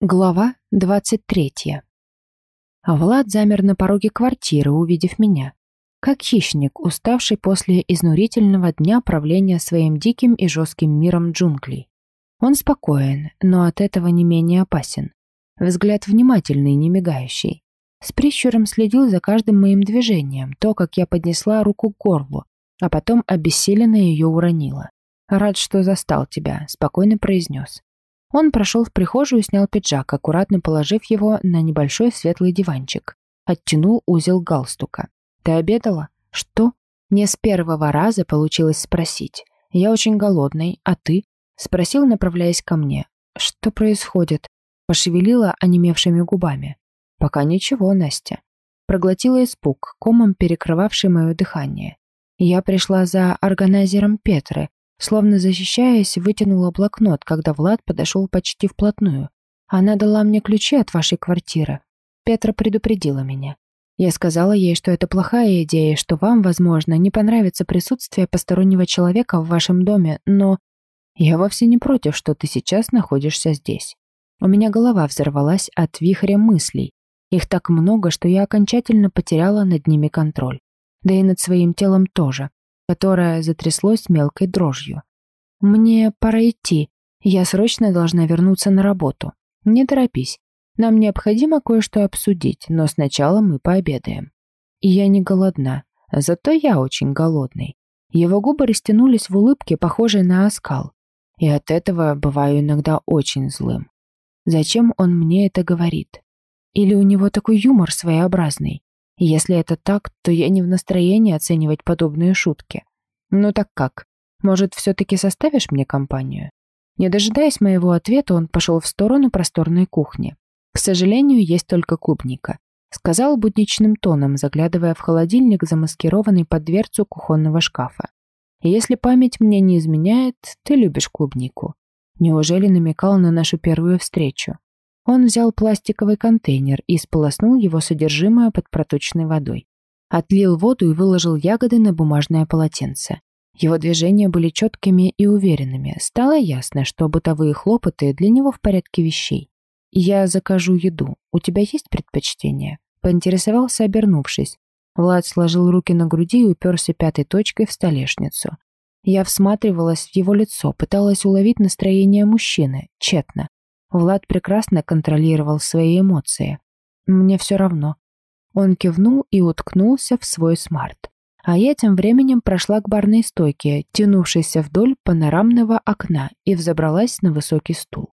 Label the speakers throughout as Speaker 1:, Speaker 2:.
Speaker 1: Глава 23. Влад замер на пороге квартиры, увидев меня. Как хищник, уставший после изнурительного дня правления своим диким и жестким миром джунглей. Он спокоен, но от этого не менее опасен. Взгляд внимательный, не мигающий. С прищуром следил за каждым моим движением, то, как я поднесла руку к горлу, а потом обессиленно ее уронила. «Рад, что застал тебя», — спокойно произнес. Он прошел в прихожую и снял пиджак, аккуратно положив его на небольшой светлый диванчик. Оттянул узел галстука. «Ты обедала?» «Что?» Мне с первого раза получилось спросить. «Я очень голодный, а ты?» Спросил, направляясь ко мне. «Что происходит?» Пошевелила онемевшими губами. «Пока ничего, Настя». Проглотила испуг, комом перекрывавший мое дыхание. Я пришла за органайзером Петры, Словно защищаясь, вытянула блокнот, когда Влад подошел почти вплотную. Она дала мне ключи от вашей квартиры. Петра предупредила меня. Я сказала ей, что это плохая идея, что вам, возможно, не понравится присутствие постороннего человека в вашем доме, но я вовсе не против, что ты сейчас находишься здесь. У меня голова взорвалась от вихря мыслей. Их так много, что я окончательно потеряла над ними контроль. Да и над своим телом тоже которое затряслось мелкой дрожью. «Мне пора идти. Я срочно должна вернуться на работу. Не торопись. Нам необходимо кое-что обсудить, но сначала мы пообедаем». Я не голодна, зато я очень голодный. Его губы растянулись в улыбке, похожей на оскал. И от этого бываю иногда очень злым. Зачем он мне это говорит? Или у него такой юмор своеобразный? Если это так, то я не в настроении оценивать подобные шутки. Ну так как? Может, все-таки составишь мне компанию? Не дожидаясь моего ответа, он пошел в сторону просторной кухни. К сожалению, есть только клубника. Сказал будничным тоном, заглядывая в холодильник, замаскированный под дверцу кухонного шкафа. «Если память мне не изменяет, ты любишь клубнику». Неужели намекал на нашу первую встречу? Он взял пластиковый контейнер и сполоснул его содержимое под проточной водой. Отлил воду и выложил ягоды на бумажное полотенце. Его движения были четкими и уверенными. Стало ясно, что бытовые хлопоты для него в порядке вещей. «Я закажу еду. У тебя есть предпочтение?» Поинтересовался, обернувшись. Влад сложил руки на груди и уперся пятой точкой в столешницу. Я всматривалась в его лицо, пыталась уловить настроение мужчины, тщетно. Влад прекрасно контролировал свои эмоции. Мне все равно. Он кивнул и уткнулся в свой смарт. А я тем временем прошла к барной стойке, тянувшейся вдоль панорамного окна, и взобралась на высокий стул.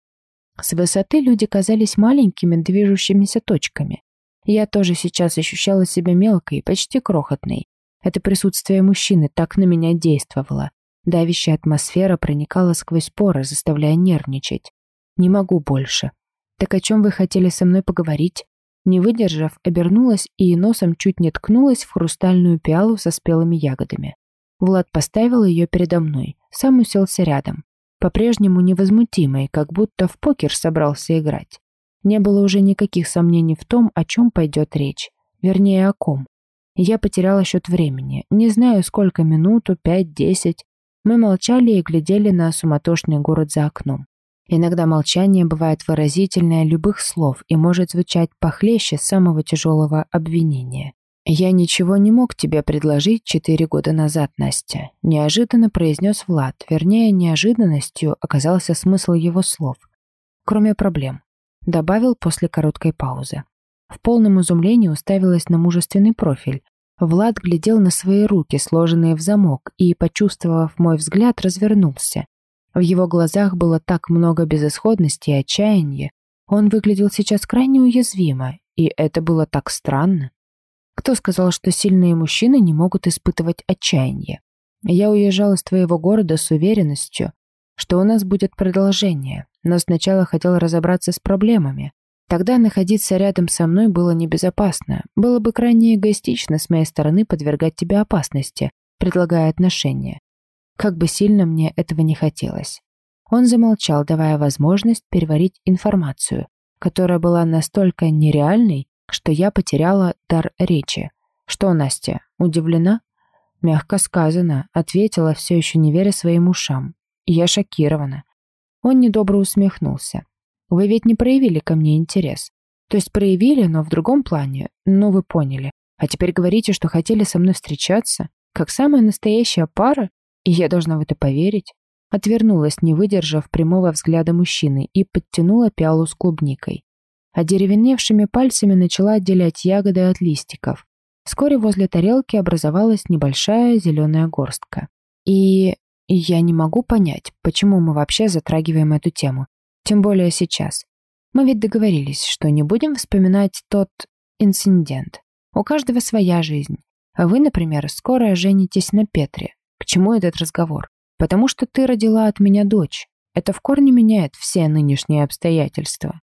Speaker 1: С высоты люди казались маленькими движущимися точками. Я тоже сейчас ощущала себя мелкой, почти крохотной. Это присутствие мужчины так на меня действовало. Давящая атмосфера проникала сквозь поры, заставляя нервничать. Не могу больше. Так о чем вы хотели со мной поговорить? Не выдержав, обернулась и носом чуть не ткнулась в хрустальную пиалу со спелыми ягодами. Влад поставил ее передо мной, сам уселся рядом. По-прежнему невозмутимый, как будто в покер собрался играть. Не было уже никаких сомнений в том, о чем пойдет речь. Вернее, о ком. Я потеряла счет времени. Не знаю, сколько минуту, пять-десять. Мы молчали и глядели на суматошный город за окном. Иногда молчание бывает выразительное любых слов и может звучать похлеще самого тяжелого обвинения. «Я ничего не мог тебе предложить четыре года назад, Настя», – неожиданно произнес Влад. Вернее, неожиданностью оказался смысл его слов. «Кроме проблем», – добавил после короткой паузы. В полном изумлении уставилась на мужественный профиль. Влад глядел на свои руки, сложенные в замок, и, почувствовав мой взгляд, развернулся. В его глазах было так много безысходности и отчаяния. Он выглядел сейчас крайне уязвимо, и это было так странно. Кто сказал, что сильные мужчины не могут испытывать отчаяние? Я уезжал из твоего города с уверенностью, что у нас будет продолжение, но сначала хотел разобраться с проблемами. Тогда находиться рядом со мной было небезопасно. Было бы крайне эгоистично с моей стороны подвергать тебя опасности, предлагая отношения. Как бы сильно мне этого не хотелось. Он замолчал, давая возможность переварить информацию, которая была настолько нереальной, что я потеряла дар речи. «Что, Настя, удивлена?» Мягко сказано, ответила, все еще не веря своим ушам. Я шокирована. Он недобро усмехнулся. Вы ведь не проявили ко мне интерес. То есть проявили, но в другом плане. Ну, вы поняли. А теперь говорите, что хотели со мной встречаться? Как самая настоящая пара? И я должна в это поверить?» Отвернулась, не выдержав прямого взгляда мужчины, и подтянула пиалу с клубникой. Одеревеневшими пальцами начала отделять ягоды от листиков. Вскоре возле тарелки образовалась небольшая зеленая горстка. И я не могу понять, почему мы вообще затрагиваем эту тему. Тем более сейчас. Мы ведь договорились, что не будем вспоминать тот инцидент. У каждого своя жизнь. А вы, например, скоро женитесь на Петре. К чему этот разговор? Потому что ты родила от меня дочь. Это в корне меняет все нынешние обстоятельства.